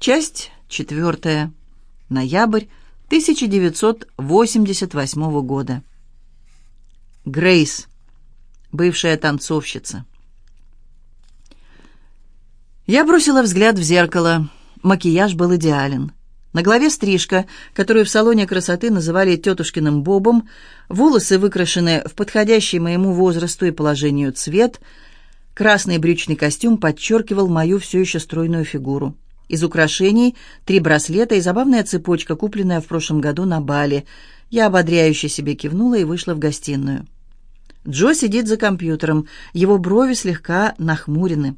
Часть четвертая. Ноябрь 1988 года. Грейс, бывшая танцовщица. Я бросила взгляд в зеркало. Макияж был идеален. На голове стрижка, которую в салоне красоты называли тетушкиным бобом, волосы выкрашены в подходящий моему возрасту и положению цвет, красный брючный костюм подчеркивал мою все еще стройную фигуру. Из украшений три браслета и забавная цепочка, купленная в прошлом году на Бали. Я ободряюще себе кивнула и вышла в гостиную. Джо сидит за компьютером, его брови слегка нахмурены.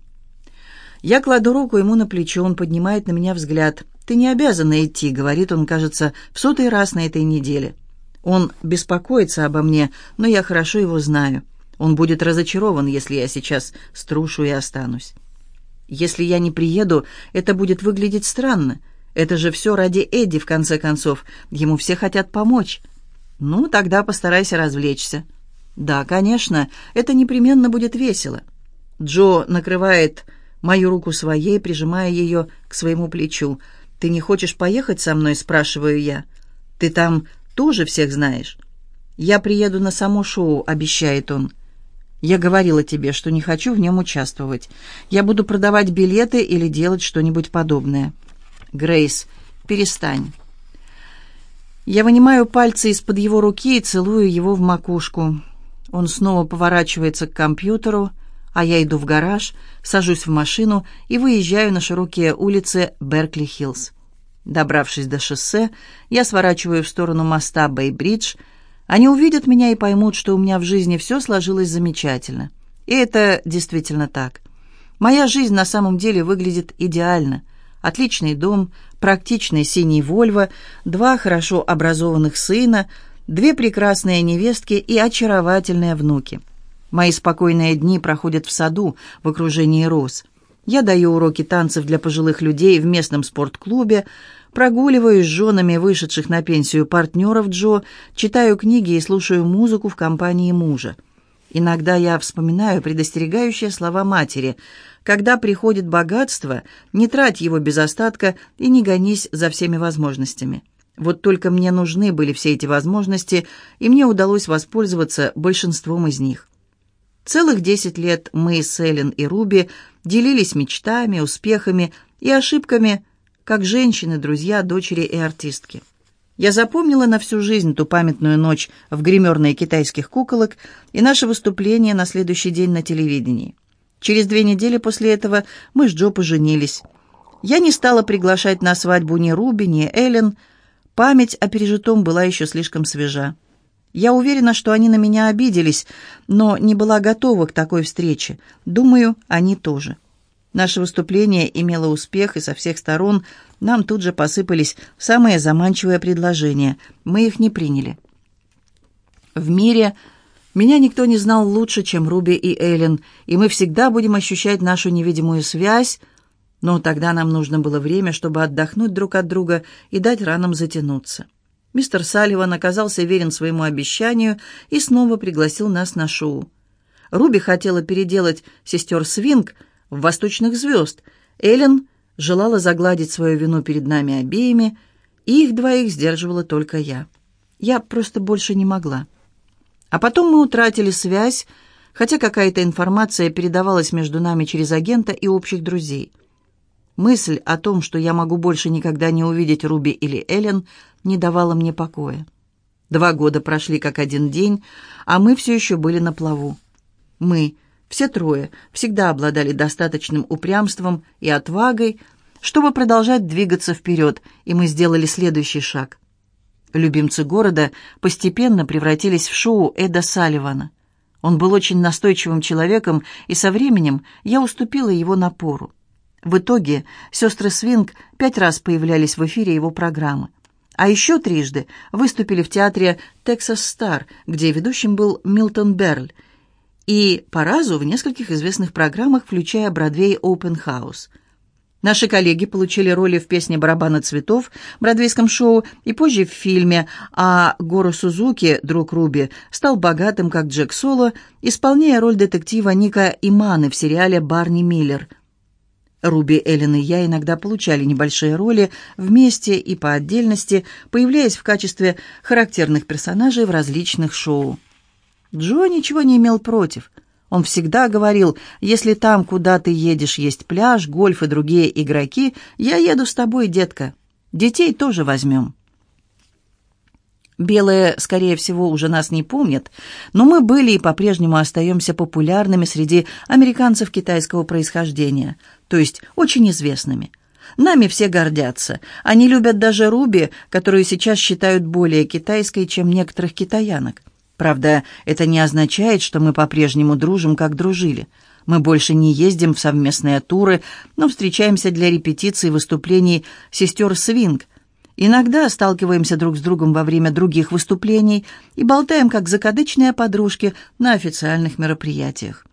Я кладу руку ему на плечо, он поднимает на меня взгляд. «Ты не обязана идти», — говорит он, кажется, в сотый раз на этой неделе. Он беспокоится обо мне, но я хорошо его знаю. Он будет разочарован, если я сейчас струшу и останусь. Если я не приеду, это будет выглядеть странно. Это же все ради Эдди, в конце концов. Ему все хотят помочь. Ну, тогда постарайся развлечься. Да, конечно, это непременно будет весело. Джо накрывает мою руку своей, прижимая ее к своему плечу. «Ты не хочешь поехать со мной?» – спрашиваю я. «Ты там тоже всех знаешь?» «Я приеду на само шоу», – обещает он. Я говорила тебе, что не хочу в нем участвовать. Я буду продавать билеты или делать что-нибудь подобное. Грейс, перестань. Я вынимаю пальцы из-под его руки и целую его в макушку. Он снова поворачивается к компьютеру, а я иду в гараж, сажусь в машину и выезжаю на широкие улицы Беркли-Хиллз. Добравшись до шоссе, я сворачиваю в сторону моста Бэй-Бридж – они увидят меня и поймут, что у меня в жизни все сложилось замечательно. И это действительно так. Моя жизнь на самом деле выглядит идеально. Отличный дом, практичный синий Вольво, два хорошо образованных сына, две прекрасные невестки и очаровательные внуки. Мои спокойные дни проходят в саду, в окружении роз. Я даю уроки танцев для пожилых людей в местном спортклубе, Прогуливаюсь с женами вышедших на пенсию партнеров Джо, читаю книги и слушаю музыку в компании мужа. Иногда я вспоминаю предостерегающие слова матери. «Когда приходит богатство, не трать его без остатка и не гонись за всеми возможностями». Вот только мне нужны были все эти возможности, и мне удалось воспользоваться большинством из них. Целых десять лет мы с Эллен и Руби делились мечтами, успехами и ошибками – как женщины, друзья, дочери и артистки. Я запомнила на всю жизнь ту памятную ночь в гримерной китайских куколок и наше выступление на следующий день на телевидении. Через две недели после этого мы с Джо поженились. Я не стала приглашать на свадьбу ни Руби, ни Эллен. Память о пережитом была еще слишком свежа. Я уверена, что они на меня обиделись, но не была готова к такой встрече. Думаю, они тоже. Наше выступление имело успех, и со всех сторон нам тут же посыпались самые заманчивые предложения. Мы их не приняли. В мире меня никто не знал лучше, чем Руби и Эллен, и мы всегда будем ощущать нашу невидимую связь, но тогда нам нужно было время, чтобы отдохнуть друг от друга и дать ранам затянуться. Мистер Салливан оказался верен своему обещанию и снова пригласил нас на шоу. Руби хотела переделать сестер Свинг – в «Восточных звезд». Эллен желала загладить свою вину перед нами обеими, и их двоих сдерживала только я. Я просто больше не могла. А потом мы утратили связь, хотя какая-то информация передавалась между нами через агента и общих друзей. Мысль о том, что я могу больше никогда не увидеть Руби или Эллен, не давала мне покоя. Два года прошли как один день, а мы все еще были на плаву. Мы, все трое всегда обладали достаточным упрямством и отвагой, чтобы продолжать двигаться вперед, и мы сделали следующий шаг. Любимцы города постепенно превратились в шоу Эда Салливана. Он был очень настойчивым человеком, и со временем я уступила его напору. В итоге сестры Свинг пять раз появлялись в эфире его программы. А еще трижды выступили в театре «Texas Star», где ведущим был Милтон Берль, и по разу в нескольких известных программах, включая «Бродвей Open House». Наши коллеги получили роли в песне «Барабаны цветов» в бродвейском шоу и позже в фильме, а Гору Сузуки, друг Руби, стал богатым, как Джек Соло, исполняя роль детектива Ника Иманы в сериале «Барни Миллер». Руби, Эллен и я иногда получали небольшие роли вместе и по отдельности, появляясь в качестве характерных персонажей в различных шоу. Джо ничего не имел против. Он всегда говорил, если там, куда ты едешь, есть пляж, гольф и другие игроки, я еду с тобой, детка. Детей тоже возьмем. Белые, скорее всего, уже нас не помнят, но мы были и по-прежнему остаемся популярными среди американцев китайского происхождения, то есть очень известными. Нами все гордятся. Они любят даже Руби, которую сейчас считают более китайской, чем некоторых китаянок. Правда, это не означает, что мы по-прежнему дружим, как дружили. Мы больше не ездим в совместные туры, но встречаемся для репетиций выступлений сестер Свинг, Иногда сталкиваемся друг с другом во время других выступлений и болтаем, как закадычные подружки, на официальных мероприятиях.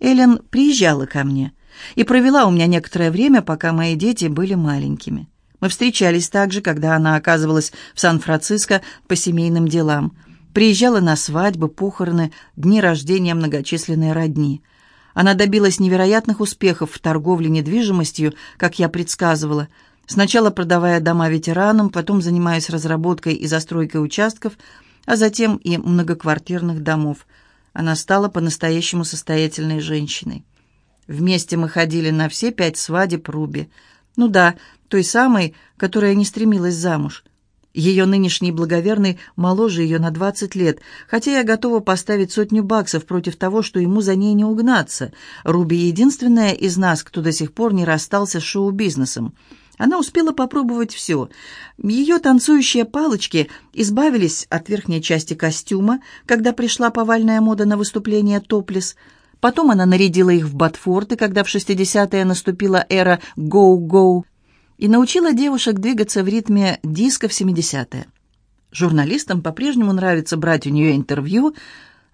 Эллен приезжала ко мне и провела у меня некоторое время, пока мои дети были маленькими. Мы встречались также, когда она оказывалась в Сан-Франциско по семейным делам. Приезжала на свадьбы, похороны, дни рождения многочисленной родни. Она добилась невероятных успехов в торговле недвижимостью, как я предсказывала – Сначала продавая дома ветеранам, потом занимаясь разработкой и застройкой участков, а затем и многоквартирных домов. Она стала по-настоящему состоятельной женщиной. Вместе мы ходили на все пять свадеб Руби. Ну да, той самой, которая не стремилась замуж. Ее нынешний благоверный моложе ее на 20 лет, хотя я готова поставить сотню баксов против того, что ему за ней не угнаться. Руби единственная из нас, кто до сих пор не расстался с шоу-бизнесом. Она успела попробовать все. Ее танцующие палочки избавились от верхней части костюма, когда пришла повальная мода на выступление топлес. Потом она нарядила их в ботфорты, когда в 60-е наступила эра «гоу-гоу», и научила девушек двигаться в ритме диска в 70-е. Журналистам по-прежнему нравится брать у нее интервью,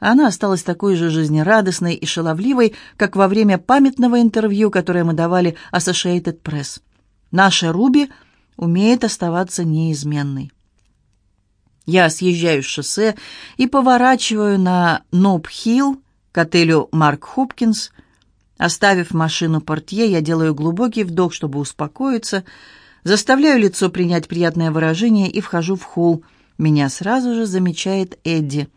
она осталась такой же жизнерадостной и шаловливой, как во время памятного интервью, которое мы давали Associated Press. Наша Руби умеет оставаться неизменной. Я съезжаю с шоссе и поворачиваю на Ноб-Хилл к отелю «Марк Хопкинс». Оставив машину портье, я делаю глубокий вдох, чтобы успокоиться, заставляю лицо принять приятное выражение и вхожу в холл. Меня сразу же замечает Эдди.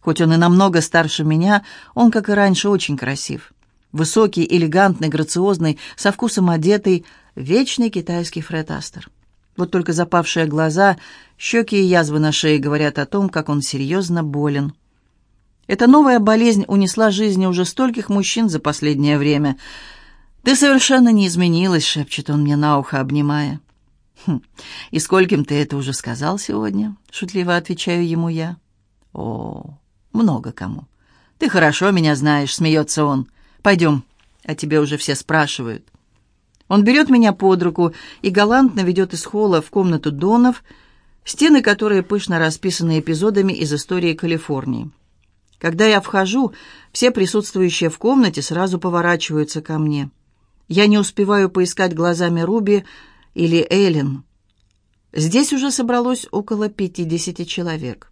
Хоть он и намного старше меня, он, как и раньше, очень красив. Высокий, элегантный, грациозный, со вкусом одетый, вечный китайский Фред Астер. Вот только запавшие глаза, щеки и язвы на шее говорят о том, как он серьезно болен. Эта новая болезнь унесла жизни уже стольких мужчин за последнее время. «Ты совершенно не изменилась», — шепчет он мне на ухо, обнимая. «Хм, и скольким ты это уже сказал сегодня?» — шутливо отвечаю ему я. «О, много кому. Ты хорошо меня знаешь», — смеется он. «Пойдем, а тебе уже все спрашивают». Он берет меня под руку и галантно ведет из холла в комнату Донов, стены которой пышно расписаны эпизодами из истории Калифорнии. Когда я вхожу, все присутствующие в комнате сразу поворачиваются ко мне. Я не успеваю поискать глазами Руби или Эллен. Здесь уже собралось около 50 человек.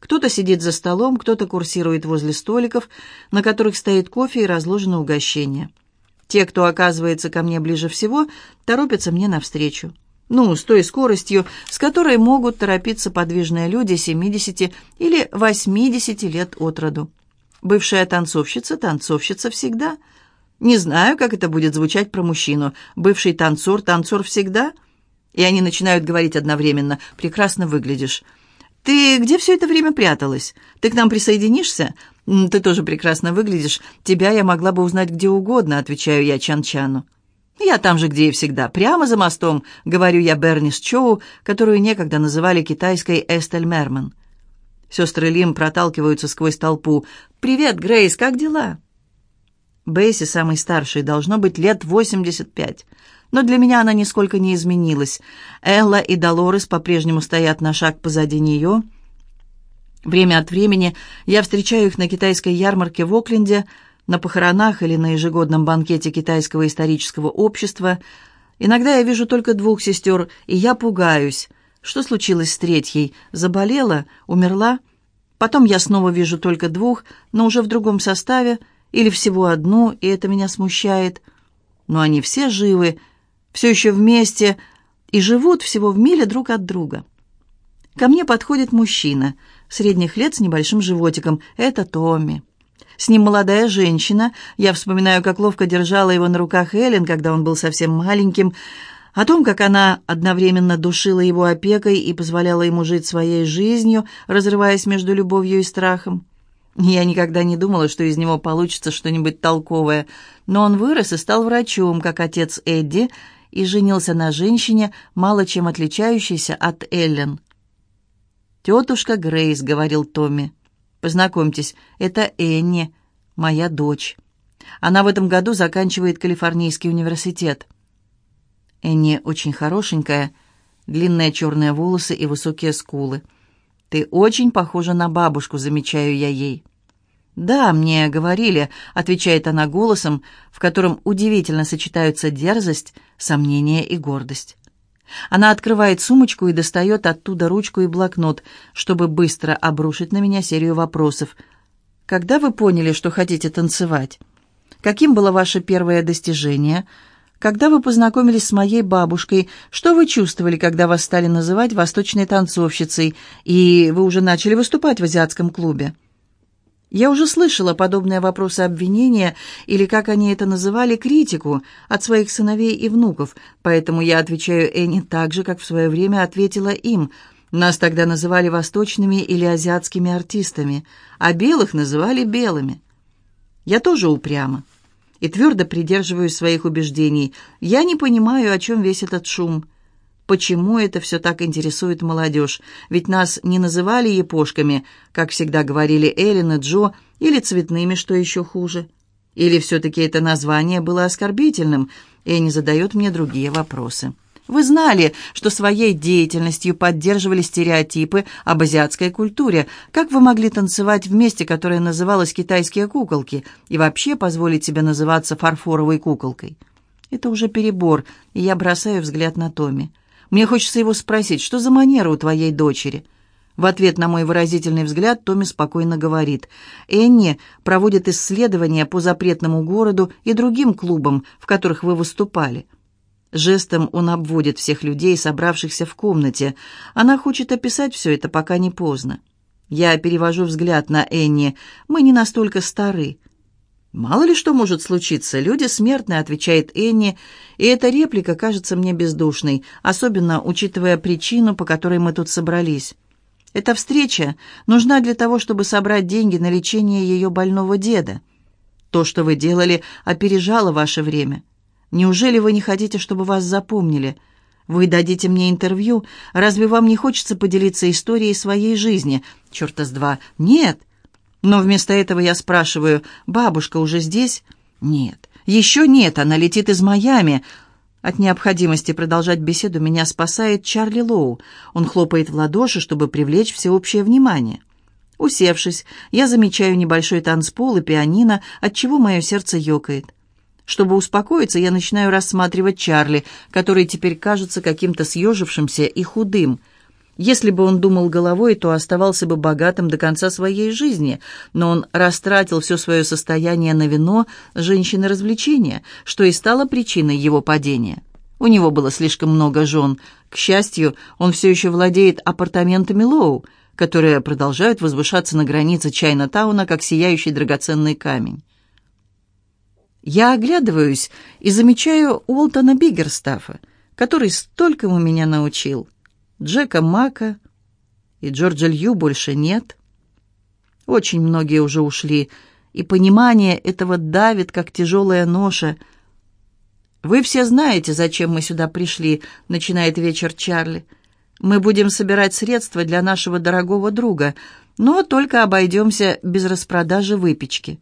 Кто-то сидит за столом, кто-то курсирует возле столиков, на которых стоит кофе и разложено угощение. Те, кто оказывается ко мне ближе всего, торопятся мне навстречу. Ну, с той скоростью, с которой могут торопиться подвижные люди 70 или 80 лет от роду. Бывшая танцовщица, танцовщица всегда. Не знаю, как это будет звучать про мужчину. Бывший танцор, танцор всегда. И они начинают говорить одновременно. «Прекрасно выглядишь». «Ты где все это время пряталась? Ты к нам присоединишься?» «Ты тоже прекрасно выглядишь. Тебя я могла бы узнать где угодно», — отвечаю я Чан-Чану. «Я там же, где и всегда, прямо за мостом», — говорю я Бернис Чоу, которую некогда называли китайской Эстель Мерман. Сестры Лим проталкиваются сквозь толпу. «Привет, Грейс, как дела?» Бейси, самый старший, должно быть лет восемьдесят пять. Но для меня она нисколько не изменилась. Элла и Долорес по-прежнему стоят на шаг позади нее. Время от времени я встречаю их на китайской ярмарке в Окленде, на похоронах или на ежегодном банкете китайского исторического общества. Иногда я вижу только двух сестер, и я пугаюсь. Что случилось с третьей? Заболела? Умерла? Потом я снова вижу только двух, но уже в другом составе, или всего одну, и это меня смущает. Но они все живы, все еще вместе и живут всего в миле друг от друга. Ко мне подходит мужчина, средних лет с небольшим животиком. Это Томми. С ним молодая женщина. Я вспоминаю, как ловко держала его на руках Эллен, когда он был совсем маленьким, о том, как она одновременно душила его опекой и позволяла ему жить своей жизнью, разрываясь между любовью и страхом. Я никогда не думала, что из него получится что-нибудь толковое, но он вырос и стал врачом, как отец Эдди, и женился на женщине, мало чем отличающейся от Эллен. «Тетушка Грейс», — говорил Томми. «Познакомьтесь, это Энни, моя дочь. Она в этом году заканчивает Калифорнийский университет». Энни очень хорошенькая, длинные черные волосы и высокие скулы. «Ты очень похожа на бабушку», — замечаю я ей. «Да, мне говорили», — отвечает она голосом, в котором удивительно сочетаются дерзость, сомнение и гордость. Она открывает сумочку и достает оттуда ручку и блокнот, чтобы быстро обрушить на меня серию вопросов. «Когда вы поняли, что хотите танцевать? Каким было ваше первое достижение?» Когда вы познакомились с моей бабушкой, что вы чувствовали, когда вас стали называть восточной танцовщицей, и вы уже начали выступать в азиатском клубе? Я уже слышала подобные вопросы обвинения, или, как они это называли, критику от своих сыновей и внуков, поэтому я отвечаю Энни так же, как в свое время ответила им. Нас тогда называли восточными или азиатскими артистами, а белых называли белыми. Я тоже упряма и твердо придерживаюсь своих убеждений. Я не понимаю, о чем весь этот шум. Почему это все так интересует молодежь? Ведь нас не называли епошками, как всегда говорили Эллен и Джо, или цветными, что еще хуже. Или все-таки это название было оскорбительным, и не задает мне другие вопросы. Вы знали, что своей деятельностью поддерживали стереотипы об азиатской культуре. Как вы могли танцевать в месте, которое называлось «китайские куколки», и вообще позволить себе называться фарфоровой куколкой? Это уже перебор, и я бросаю взгляд на Томми. Мне хочется его спросить, что за манера у твоей дочери?» В ответ на мой выразительный взгляд Томми спокойно говорит. «Энни проводит исследования по запретному городу и другим клубам, в которых вы выступали». Жестом он обводит всех людей, собравшихся в комнате. Она хочет описать все это, пока не поздно. Я перевожу взгляд на Энни. Мы не настолько стары. «Мало ли что может случиться. Люди смертные», — отвечает Энни, и эта реплика кажется мне бездушной, особенно учитывая причину, по которой мы тут собрались. Эта встреча нужна для того, чтобы собрать деньги на лечение ее больного деда. То, что вы делали, опережало ваше время. Неужели вы не хотите, чтобы вас запомнили? Вы дадите мне интервью? Разве вам не хочется поделиться историей своей жизни? Черта с два. Нет. Но вместо этого я спрашиваю, бабушка уже здесь? Нет. Еще нет, она летит из Майами. От необходимости продолжать беседу меня спасает Чарли Лоу. Он хлопает в ладоши, чтобы привлечь всеобщее внимание. Усевшись, я замечаю небольшой танцпол и пианино, от чего мое сердце ёкает. Чтобы успокоиться, я начинаю рассматривать Чарли, который теперь кажется каким-то съежившимся и худым. Если бы он думал головой, то оставался бы богатым до конца своей жизни, но он растратил все свое состояние на вино, женщины развлечения, что и стало причиной его падения. У него было слишком много жен. К счастью, он все еще владеет апартаментами Лоу, которые продолжают возвышаться на границе Чайна-тауна, как сияющий драгоценный камень. Я оглядываюсь и замечаю Уолтона Биггерстафа, который столькому меня научил. Джека Мака и Джорджа Лью больше нет. Очень многие уже ушли, и понимание этого давит, как тяжелая ноша. «Вы все знаете, зачем мы сюда пришли», — начинает вечер Чарли. «Мы будем собирать средства для нашего дорогого друга, но только обойдемся без распродажи выпечки».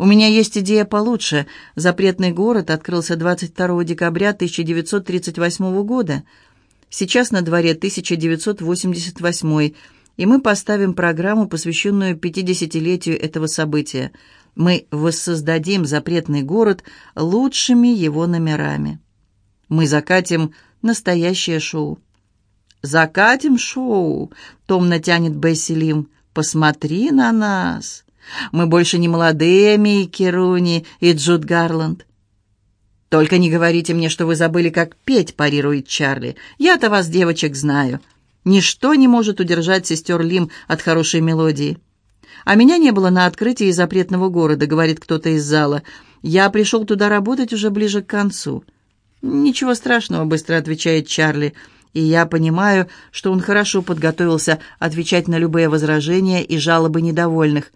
У меня есть идея получше. Запретный город открылся 22 декабря 1938 года. Сейчас на дворе 1988, и мы поставим программу, посвященную 50-летию этого события. Мы воссоздадим запретный город лучшими его номерами. Мы закатим настоящее шоу. «Закатим шоу!» — томно тянет Бесси Лим. «Посмотри на нас!» Мы больше не молодые Микки Руни и Джуд Гарланд. «Только не говорите мне, что вы забыли, как петь», — парирует Чарли. «Я-то вас, девочек, знаю. Ничто не может удержать сестер Лим от хорошей мелодии». «А меня не было на открытии запретного города», — говорит кто-то из зала. «Я пришел туда работать уже ближе к концу». «Ничего страшного», — быстро отвечает Чарли. «И я понимаю, что он хорошо подготовился отвечать на любые возражения и жалобы недовольных.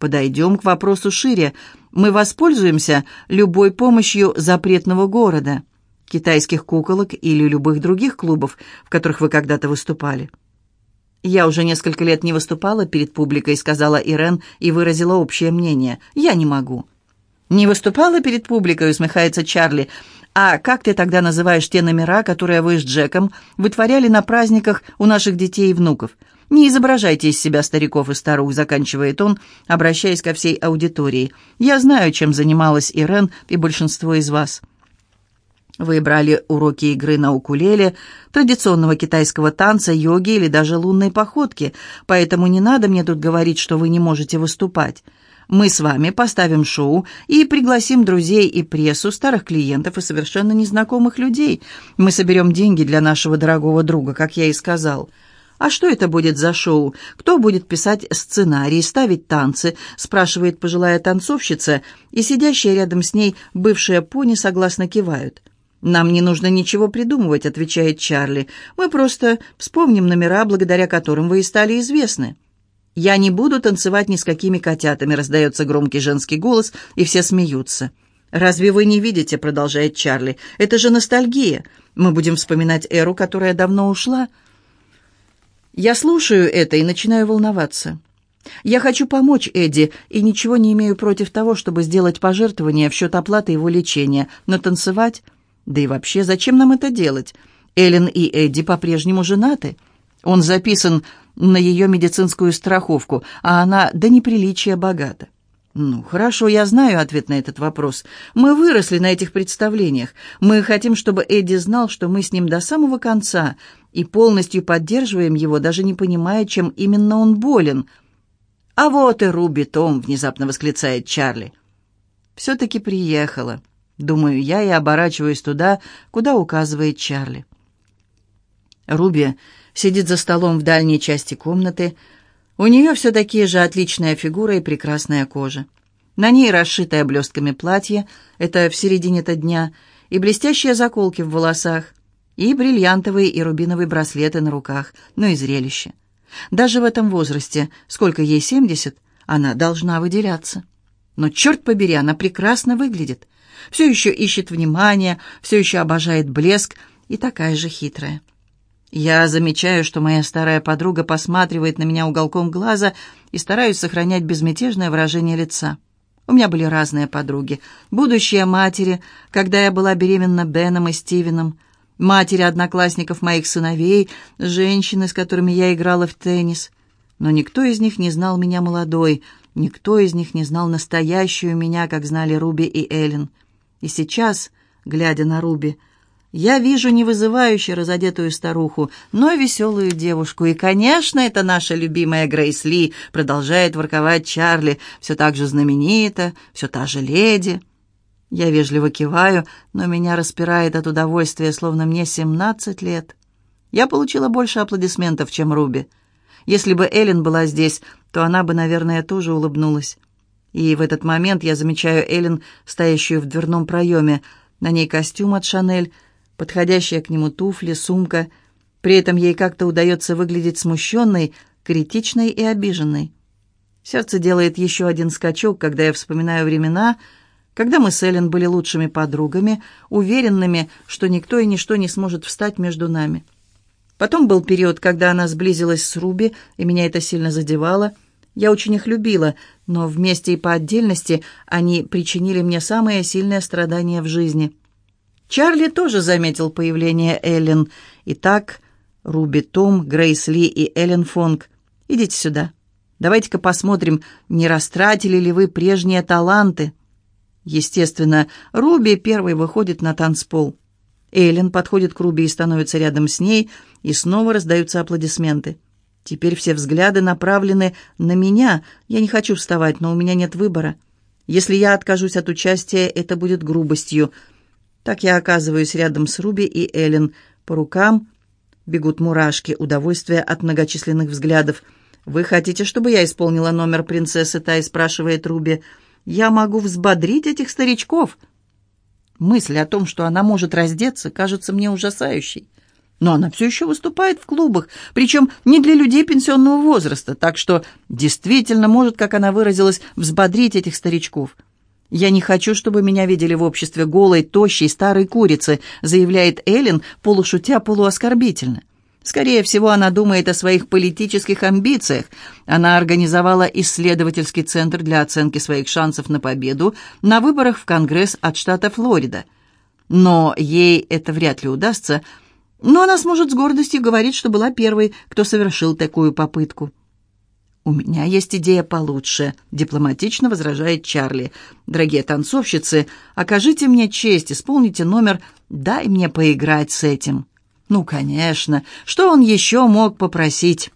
Подойдем к вопросу шире мы воспользуемся любой помощью запретного города, китайских куколок или любых других клубов, в которых вы когда-то выступали. «Я уже несколько лет не выступала перед публикой», — сказала Ирен и выразила общее мнение. «Я не могу». «Не выступала перед публикой», — усмехается Чарли. «А как ты тогда называешь те номера, которые вы с Джеком вытворяли на праздниках у наших детей и внуков? «Не изображайте из себя стариков и старух», — заканчивает он, обращаясь ко всей аудитории. «Я знаю, чем занималась Ирен и большинство из вас». Вы брали уроки игры на укулеле, традиционного китайского танца, йоги или даже лунной походки, поэтому не надо мне тут говорить, что вы не можете выступать. Мы с вами поставим шоу и пригласим друзей и прессу, старых клиентов и совершенно незнакомых людей. Мы соберем деньги для нашего дорогого друга, как я и сказал. «А что это будет за шоу? Кто будет писать сценарий, ставить танцы?» спрашивает пожилая танцовщица, и сидящая рядом с ней бывшая пони согласно кивают. «Нам не нужно ничего придумывать», — отвечает Чарли. «Мы просто вспомним номера, благодаря которым вы и стали известны». «Я не буду танцевать ни с какими котятами», — раздается громкий женский голос, и все смеются. «Разве вы не видите?» — продолжает Чарли. «Это же ностальгия. Мы будем вспоминать эру, которая давно ушла». Я слушаю это и начинаю волноваться. Я хочу помочь Эдди и ничего не имею против того, чтобы сделать пожертвование в счет оплаты его лечения, но танцевать... Да и вообще, зачем нам это делать? Эллен и Эдди по-прежнему женаты. Он записан на ее медицинскую страховку, а она до неприличия богата. «Ну, хорошо, я знаю ответ на этот вопрос. Мы выросли на этих представлениях. Мы хотим, чтобы Эдди знал, что мы с ним до самого конца, и полностью поддерживаем его, даже не понимая, чем именно он болен». «А вот и Руби Том!» — внезапно восклицает Чарли. «Все-таки приехала», — думаю я и оборачиваюсь туда, куда указывает Чарли. Руби сидит за столом в дальней части комнаты, — у нее все такие же отличная фигура и прекрасная кожа. На ней расшитое блестками платье, это в середине-то дня, и блестящие заколки в волосах, и бриллиантовые и рубиновые браслеты на руках, ну и зрелище. Даже в этом возрасте, сколько ей, 70, она должна выделяться. Но, черт побери, она прекрасно выглядит. Все еще ищет внимания, все еще обожает блеск и такая же хитрая. Я замечаю, что моя старая подруга посматривает на меня уголком глаза и стараюсь сохранять безмятежное выражение лица. У меня были разные подруги. Будущие матери, когда я была беременна Беном и Стивеном, матери одноклассников моих сыновей, женщины, с которыми я играла в теннис. Но никто из них не знал меня молодой, никто из них не знал настоящую меня, как знали Руби и Эллен. И сейчас, глядя на Руби, я вижу не вызывающе разодетую старуху, но веселую девушку. И, конечно, это наша любимая Грейс Ли, продолжает ворковать Чарли, все так же знаменита, все та же леди. Я вежливо киваю, но меня распирает от удовольствия, словно мне семнадцать лет. Я получила больше аплодисментов, чем Руби. Если бы Эллен была здесь, то она бы, наверное, тоже улыбнулась. И в этот момент я замечаю Эллен, стоящую в дверном проеме. На ней костюм от «Шанель», подходящие к нему туфли, сумка. При этом ей как-то удается выглядеть смущенной, критичной и обиженной. Сердце делает еще один скачок, когда я вспоминаю времена, когда мы с Эллен были лучшими подругами, уверенными, что никто и ничто не сможет встать между нами. Потом был период, когда она сблизилась с Руби, и меня это сильно задевало. Я очень их любила, но вместе и по отдельности они причинили мне самые сильные страдания в жизни. Чарли тоже заметил появление Эллен. Итак, Руби Том, Грейс Ли и Эллен Фонг. Идите сюда. Давайте-ка посмотрим, не растратили ли вы прежние таланты. Естественно, Руби первой выходит на танцпол. Эллен подходит к Руби и становится рядом с ней, и снова раздаются аплодисменты. Теперь все взгляды направлены на меня. Я не хочу вставать, но у меня нет выбора. Если я откажусь от участия, это будет грубостью. Так я оказываюсь рядом с Руби и Эллен. По рукам бегут мурашки, удовольствие от многочисленных взглядов. «Вы хотите, чтобы я исполнила номер принцессы Тай?» — спрашивает Руби. «Я могу взбодрить этих старичков». Мысль о том, что она может раздеться, кажется мне ужасающей. Но она все еще выступает в клубах, причем не для людей пенсионного возраста, так что действительно может, как она выразилась, взбодрить этих старичков. «Я не хочу, чтобы меня видели в обществе голой, тощей, старой курицы», заявляет Эллен, полушутя, полуоскорбительно. Скорее всего, она думает о своих политических амбициях. Она организовала исследовательский центр для оценки своих шансов на победу на выборах в Конгресс от штата Флорида. Но ей это вряд ли удастся, но она сможет с гордостью говорить, что была первой, кто совершил такую попытку. «У меня есть идея получше», — дипломатично возражает Чарли. «Дорогие танцовщицы, окажите мне честь, исполните номер «Дай мне поиграть с этим». Ну, конечно, что он еще мог попросить?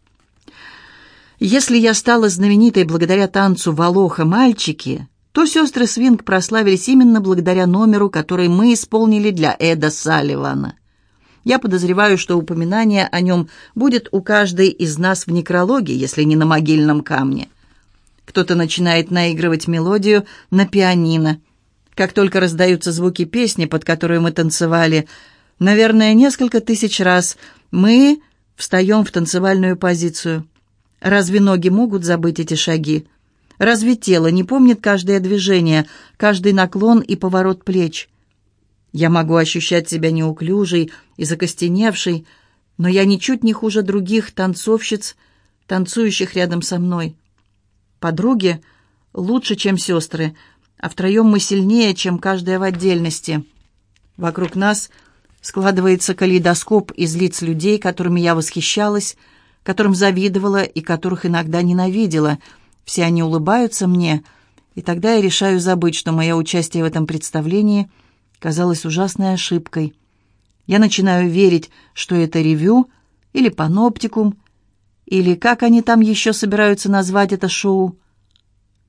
Если я стала знаменитой благодаря танцу «Волоха-мальчики», то сестры Свинг прославились именно благодаря номеру, который мы исполнили для Эда Салливана. Я подозреваю, что упоминание о нем будет у каждой из нас в некрологе, если не на могильном камне. Кто-то начинает наигрывать мелодию на пианино. Как только раздаются звуки песни, под которую мы танцевали, наверное, несколько тысяч раз, мы встаем в танцевальную позицию. Разве ноги могут забыть эти шаги? Разве тело не помнит каждое движение, каждый наклон и поворот плеч? Я могу ощущать себя неуклюжей и закостеневшей, но я ничуть не хуже других танцовщиц, танцующих рядом со мной. Подруги лучше, чем сестры, а втроем мы сильнее, чем каждая в отдельности. Вокруг нас складывается калейдоскоп из лиц людей, которыми я восхищалась, которым завидовала и которых иногда ненавидела. Все они улыбаются мне, и тогда я решаю забыть, что мое участие в этом представлении — казалось ужасной ошибкой. Я начинаю верить, что это ревю или паноптикум, или как они там еще собираются назвать это шоу,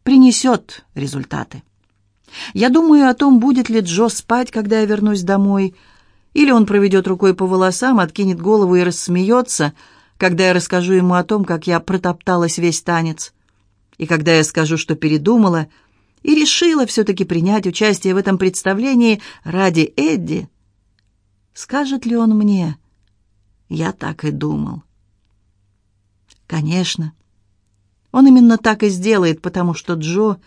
принесет результаты. Я думаю о том, будет ли Джо спать, когда я вернусь домой, или он проведет рукой по волосам, откинет голову и рассмеется, когда я расскажу ему о том, как я протопталась весь танец. И когда я скажу, что передумала — и решила все-таки принять участие в этом представлении ради Эдди. Скажет ли он мне? Я так и думал. Конечно. Он именно так и сделает, потому что Джо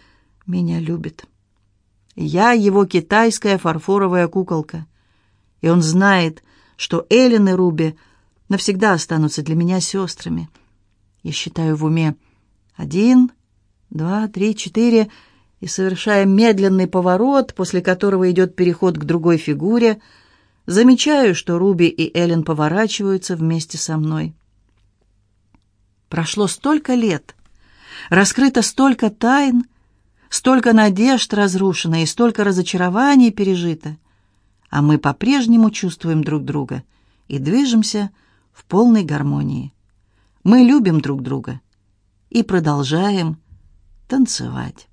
меня любит. Я его китайская фарфоровая куколка. И он знает, что Эллен и Руби навсегда останутся для меня сестрами. Я считаю в уме один, два, три, четыре и, совершая медленный поворот, после которого идет переход к другой фигуре, замечаю, что Руби и Эллен поворачиваются вместе со мной. Прошло столько лет, раскрыто столько тайн, столько надежд разрушено и столько разочарований пережито, а мы по-прежнему чувствуем друг друга и движемся в полной гармонии. Мы любим друг друга и продолжаем танцевать.